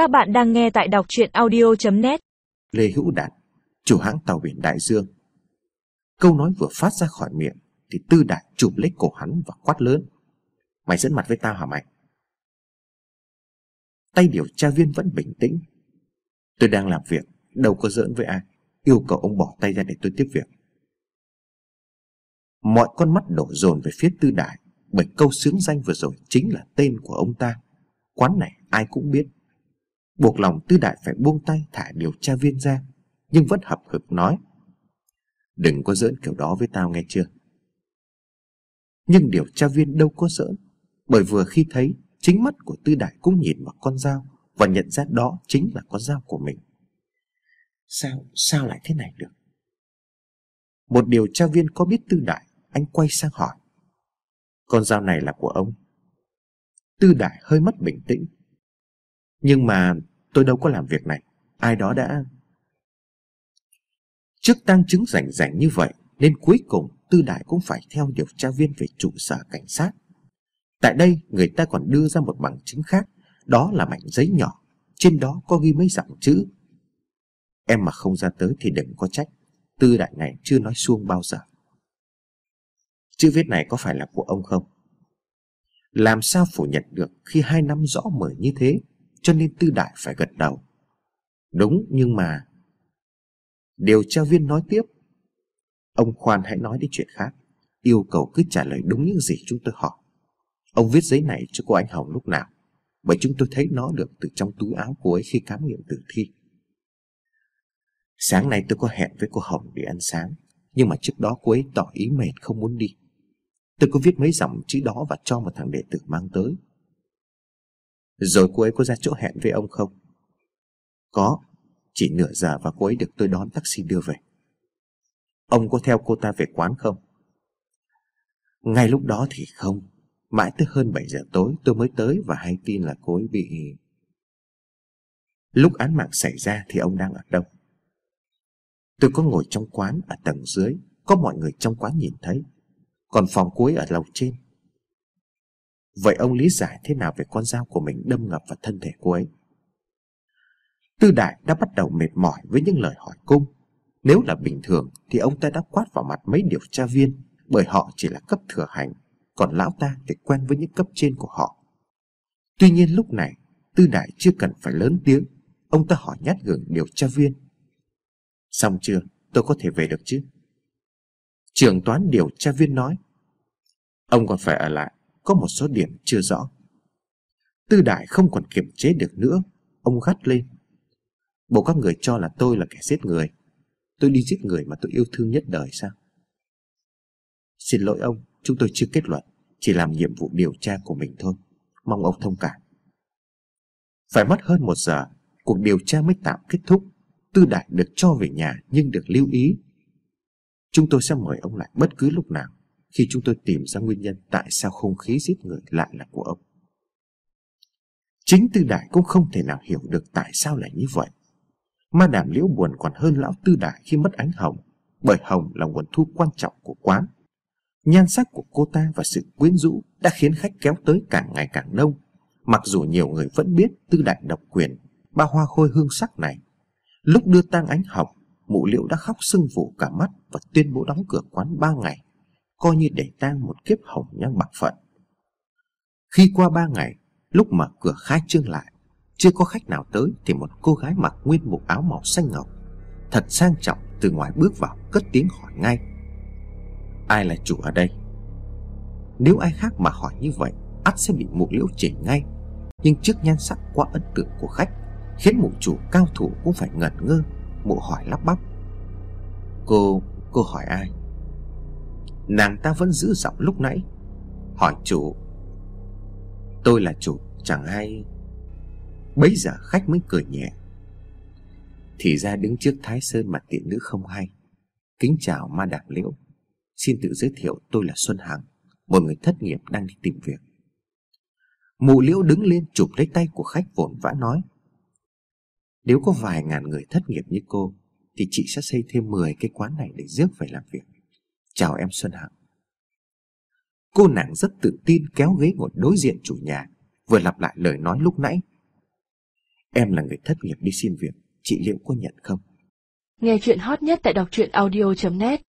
Các bạn đang nghe tại đọc chuyện audio.net Lê Hữu Đạt, chủ hãng tàu biển Đại Dương. Câu nói vừa phát ra khỏi miệng thì Tư Đại chụp lấy cổ hắn và quát lớn. Mày dẫn mặt với tao hả mày? Tay điều tra viên vẫn bình tĩnh. Tôi đang làm việc, đâu có giỡn với ai. Yêu cầu ông bỏ tay ra để tôi tiếp việc. Mọi con mắt đổ dồn về phía Tư Đại bởi câu sướng danh vừa rồi chính là tên của ông ta. Quán này ai cũng biết. Buộc lòng Tư Đại phải buông tay thả điều tra viên ra, nhưng vẫn hập hực nói. Đừng có giỡn kiểu đó với tao nghe chưa? Nhưng điều tra viên đâu có giỡn, bởi vừa khi thấy chính mắt của Tư Đại cũng nhìn vào con dao và nhận ra đó chính là con dao của mình. Sao, sao lại thế này được? Một điều tra viên có biết Tư Đại, anh quay sang hỏi. Con dao này là của ông. Tư Đại hơi mất bình tĩnh. Nhưng mà tôi đâu có làm việc này. Ai đó đã... Trước tăng chứng rảnh rảnh như vậy, nên cuối cùng Tư Đại cũng phải theo điều tra viên về trụ sở cảnh sát. Tại đây, người ta còn đưa ra một bằng chứng khác, đó là mảnh giấy nhỏ, trên đó có ghi mấy dòng chữ. Em mà không ra tới thì đừng có trách, Tư Đại này chưa nói xuông bao giờ. Chữ viết này có phải là của ông không? Làm sao phủ nhận được khi hai năm rõ mở như thế, cho nên Tư Đại phải gật đầu. Đúng, nhưng mà... Điều tra viên nói tiếp. Ông khoan hãy nói đến chuyện khác. Yêu cầu cứ trả lời đúng những gì chúng tôi hỏi. Ông viết giấy này cho cô anh Hồng lúc nào? Bởi chúng tôi thấy nó được từ trong túi áo cô ấy khi khám nghiệm tử thi. Sáng nay tôi có hẹn với cô Hồng để ăn sáng, nhưng mà trước đó cô ấy tỏ ý mệt không muốn đi. Tôi có viết mấy dòng chữ đó và cho một thằng đệ tử mang tới. Rồi cô ấy có ra chỗ hẹn với ông không? Có, chỉ nửa giờ và cô ấy được tôi đón taxi đưa về. Ông có theo cô ta về quán không? Ngay lúc đó thì không. Mãi tới hơn 7 giờ tối tôi mới tới và hay tin là cô ấy bị... Lúc án mạng xảy ra thì ông đang ở đâu? Tôi có ngồi trong quán ở tầng dưới, có mọi người trong quán nhìn thấy. Còn phòng cuối ở lầu trên Vậy ông lý giải thế nào về con dao của mình đâm ngập vào thân thể cô ấy? Tư đại đã bắt đầu mệt mỏi với những lời hỏi cung. Nếu là bình thường thì ông ta đã quát vào mặt mấy điều tra viên, Bởi họ chỉ là cấp thừa hành, Còn lão ta thì quen với những cấp trên của họ. Tuy nhiên lúc này, Tư đại chưa cần phải lớn tiếng. Ông ta hỏi nhát gừng điều tra viên. Xong chưa? Tôi có thể về được chứ? Trưởng toán điều tra viên nói. Ông còn phải ở lại. Có một số điểm chưa rõ. Tư đại không còn kiềm chế được nữa, Ông gắt lên. Bộ các người cho là tôi là kẻ giết người. Tôi đi giết người mà tôi yêu thương nhất đời sao? Xin lỗi ông, Chúng tôi chưa kết luận, Chỉ làm nhiệm vụ điều tra của mình thôi. Mong ông thông cảm. Phải mất hơn một giờ, Cuộc điều tra mới tạm kết thúc. Tư đại được cho về nhà Nhưng được lưu ý. Chúng tôi sẽ mời ông lại bất cứ lúc nào khi chúng tôi tìm ra nguyên nhân tại sao không khí giết người lại là của ông. Chính Tư Đại cũng không thể nào hiểu được tại sao lại như vậy. Ma đảm liễu buồn còn hơn lão Tư Đại khi mất ánh hồng, bởi hồng là nguồn thu quan trọng của quán. Nhan sắc của cô ta và sự quyến rũ đã khiến khách kéo tới càng ngày càng đông, mặc dù nhiều người vẫn biết Tư Đại độc quyền, ba hoa khôi hương sắc này. Lúc đưa tang ánh hồng, mụ liễu đã khóc sưng vụ cả mắt và tuyên bố đóng cửa quán ba ngày, coi như để tang một kiếp hồng nhan bạc phận. Khi qua ba ngày, lúc mở cửa khai trương lại, chưa có khách nào tới thì một cô gái mặc nguyên bộ áo màu xanh ngọc, thật sang trọng từ ngoài bước vào cất tiếng hỏi ngay. Ai là chủ ở đây? Nếu ai khác mà hỏi như vậy, ắt sẽ bị mụ liễu chỉ ngay. Nhưng trước nhan sắc quá ấn tượng của khách, khiến mụ chủ cao thủ cũng phải ngẩn ngơ, mụ hỏi lắp bắp. Cô, cô hỏi ai? Nàng ta vẫn giữ giọng lúc nãy. Hỏi chủ, Tôi là chủ, chẳng hay Bấy giờ khách mới cười nhẹ. Thì ra đứng trước Thái Sơn mà tiện nữ không hay. Kính chào ma đạp liễu. Xin tự giới thiệu tôi là Xuân Hằng, Một người thất nghiệp đang đi tìm việc. Mụ liễu đứng lên chụp lấy tay của khách vồn vã nói, Nếu có vài ngàn người thất nghiệp như cô, Thì chị sẽ xây thêm 10 cái quán này để rước về làm việc. Chào em Xuân Hằng. Cô nàng rất tự tin kéo ghế ngồi đối diện chủ nhà, Vừa lặp lại lời nói lúc nãy. Em là người thất nghiệp đi xin việc, Chị liệu có nhận không? Nghe chuyện hot nhất tại đọc truyện audio.net